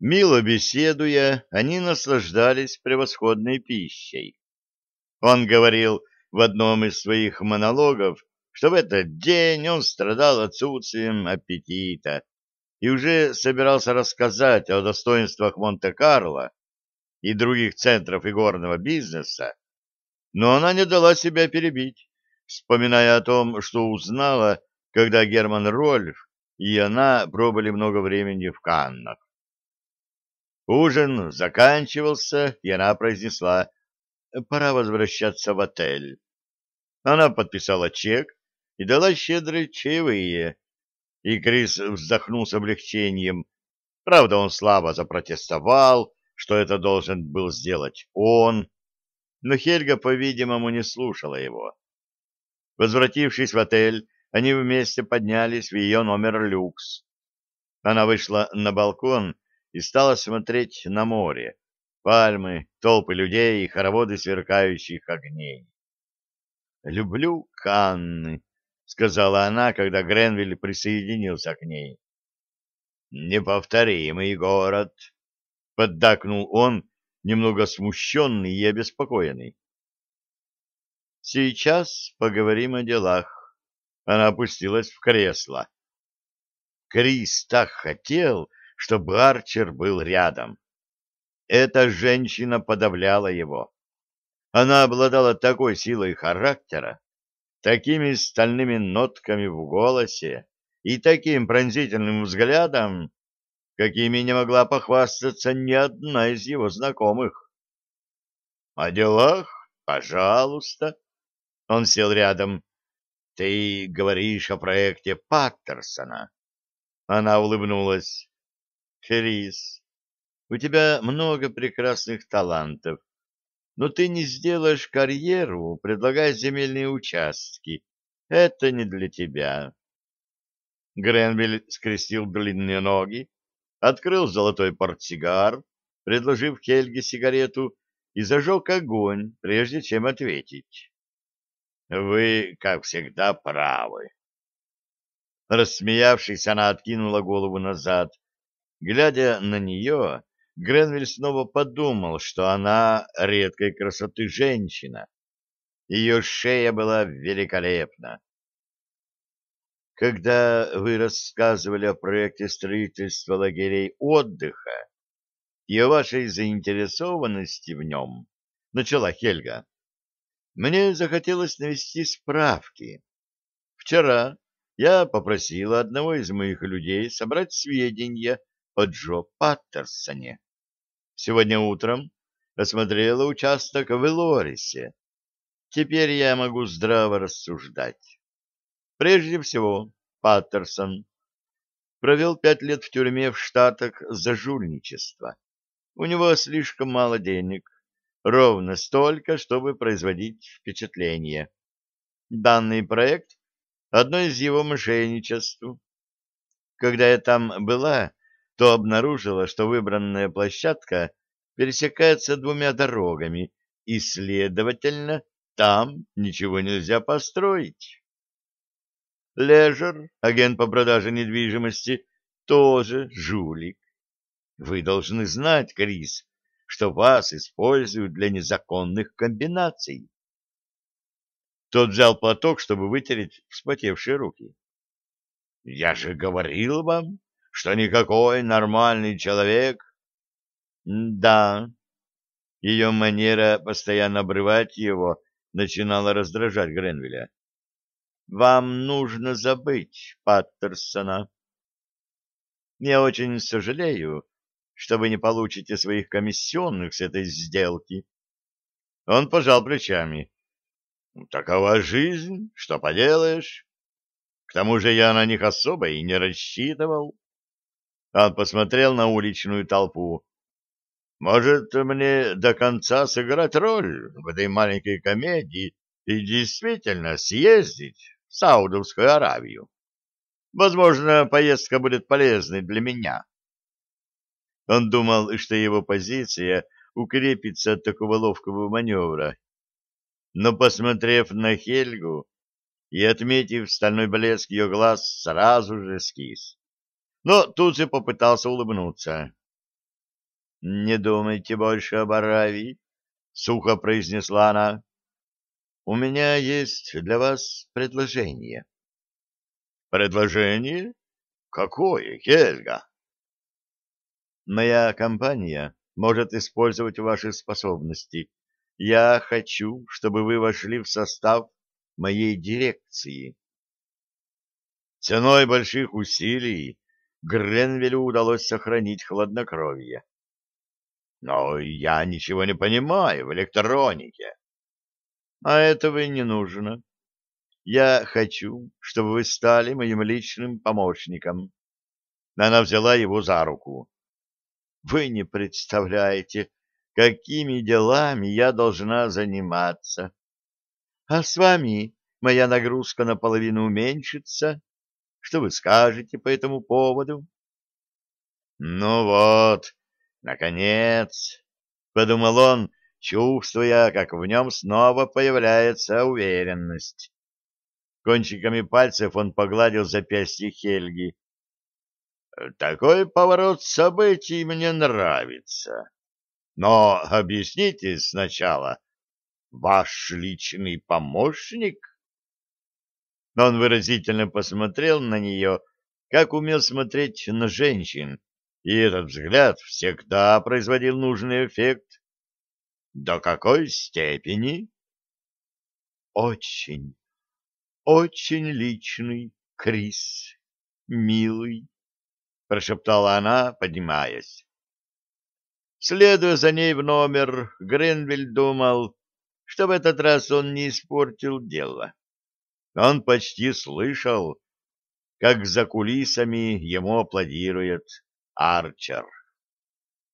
Мило беседуя, они наслаждались превосходной пищей. Он говорил в одном из своих монологов, что в этот день он страдал отсутствием аппетита и уже собирался рассказать о достоинствах Монте-Карло и других центров игорного бизнеса, но она не дала себя перебить, вспоминая о том, что узнала, когда Герман Рольф и она пробыли много времени в Каннах. Ужин заканчивался, и она произнесла «Пора возвращаться в отель». Она подписала чек и дала щедрые чаевые. И Крис вздохнул с облегчением. Правда, он слабо запротестовал, что это должен был сделать он, но Хельга, по-видимому, не слушала его. Возвратившись в отель, они вместе поднялись в ее номер люкс. Она вышла на балкон и стала смотреть на море, пальмы, толпы людей и хороводы сверкающих огней. «Люблю Канны», — сказала она, когда Гренвиль присоединился к ней. «Неповторимый город», — поддакнул он, немного смущенный и обеспокоенный. «Сейчас поговорим о делах». Она опустилась в кресло. Крис так хотел, чтобы Арчер был рядом. Эта женщина подавляла его. Она обладала такой силой характера, такими стальными нотками в голосе и таким пронзительным взглядом, какими не могла похвастаться ни одна из его знакомых. — О делах? Пожалуйста. Он сел рядом. — Ты говоришь о проекте Паттерсона. Она улыбнулась. Крис, у тебя много прекрасных талантов, но ты не сделаешь карьеру, предлагая земельные участки. Это не для тебя. Гренвиль скрестил длинные ноги, открыл золотой портсигар, предложив Хельге сигарету, и зажег огонь, прежде чем ответить. — Вы, как всегда, правы. Рассмеявшись, она откинула голову назад — Глядя на нее, Гренвиль снова подумал, что она редкой красоты женщина. Ее шея была великолепна. Когда вы рассказывали о проекте строительства лагерей отдыха и о вашей заинтересованности в нем, — начала Хельга, — мне захотелось навести справки. Вчера я попросила одного из моих людей собрать сведения о Джо Паттерсоне. Сегодня утром осмотрела участок в Элорисе. Теперь я могу здраво рассуждать. Прежде всего, Паттерсон провел пять лет в тюрьме в Штатах за жульничество. У него слишком мало денег, ровно столько, чтобы производить впечатление. Данный проект — одно из его мошенничеств. Когда я там была, то обнаружила, что выбранная площадка пересекается двумя дорогами, и, следовательно, там ничего нельзя построить. Лежер, агент по продаже недвижимости, тоже жулик. Вы должны знать, Крис, что вас используют для незаконных комбинаций. Тот взял платок, чтобы вытереть вспотевшие руки. — Я же говорил вам, что никакой нормальный человек... Да, ее манера постоянно обрывать его начинала раздражать Гренвилля. «Вам нужно забыть Паттерсона. Я очень сожалею, что вы не получите своих комиссионных с этой сделки». Он пожал плечами. «Ну, «Такова жизнь, что поделаешь. К тому же я на них особо и не рассчитывал». Он посмотрел на уличную толпу. «Может, мне до конца сыграть роль в этой маленькой комедии и действительно съездить в Саудовскую Аравию? Возможно, поездка будет полезной для меня». Он думал, что его позиция укрепится от такого ловкого маневра. Но, посмотрев на Хельгу и отметив стальной блеск ее глаз, сразу же скис но тут же попытался улыбнуться. — Не думайте больше о Барави. — сухо произнесла она. — У меня есть для вас предложение. — Предложение? Какое, Хельга? — Моя компания может использовать ваши способности. Я хочу, чтобы вы вошли в состав моей дирекции. Ценой больших усилий Гренвелю удалось сохранить хладнокровие. Но я ничего не понимаю в электронике. А этого и не нужно. Я хочу, чтобы вы стали моим личным помощником. Она взяла его за руку. Вы не представляете, какими делами я должна заниматься. А с вами моя нагрузка наполовину уменьшится, что вы скажете по этому поводу? Ну вот, наконец, подумал он, чувствуя, как в нем снова появляется уверенность. Кончиками пальцев он погладил запястье Хельги. Такой поворот событий мне нравится. Но объясните сначала, ваш личный помощник? но он выразительно посмотрел на нее, как умел смотреть на женщин, и этот взгляд всегда производил нужный эффект. До какой степени? Очень, очень личный, Крис, милый, прошептала она, поднимаясь. Следуя за ней в номер, Гренвиль думал, что в этот раз он не испортил дело он почти слышал, как за кулисами ему аплодирует Арчер.